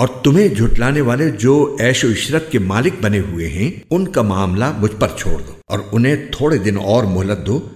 और तुम्हें झुटलाने वाले जो ऐशो इशरत के मालिक बने हुए हैं, उनका मामला मुझ पर छोड़ दो और उन्हें थोड़े दिन और मोहलत दो।